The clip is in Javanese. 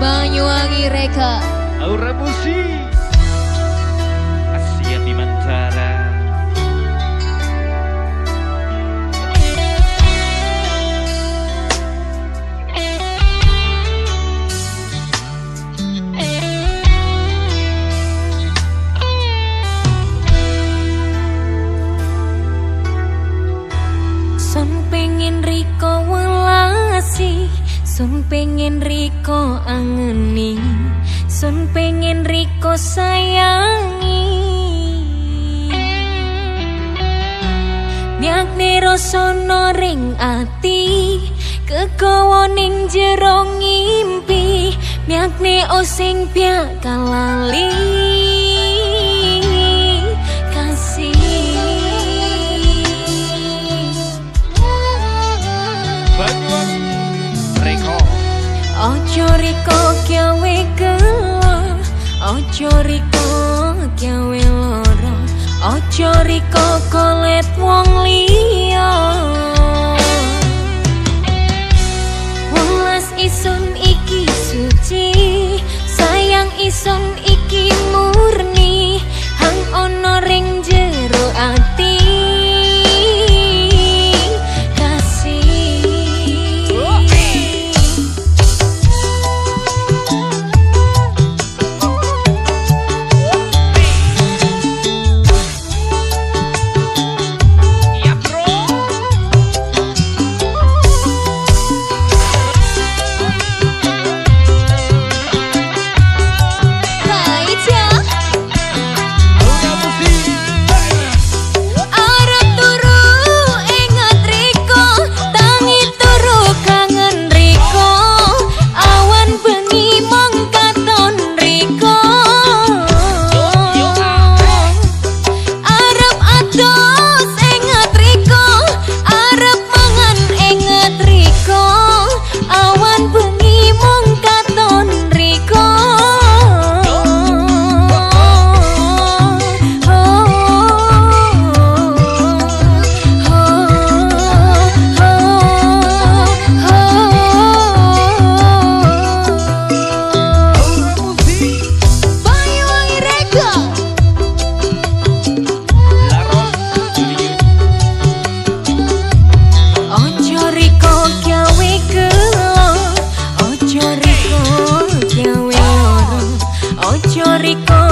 Banyuwangi Reka. Aura Musik Sun pengen riko angeni. Sun pengen riko sayangi. Miak nero sono ring ati. Kekowo ning jero ngimpi. Miak ne osing piak kalali. Ojo riko kewe loro Ojo riko kolet wong liat Ocho rico.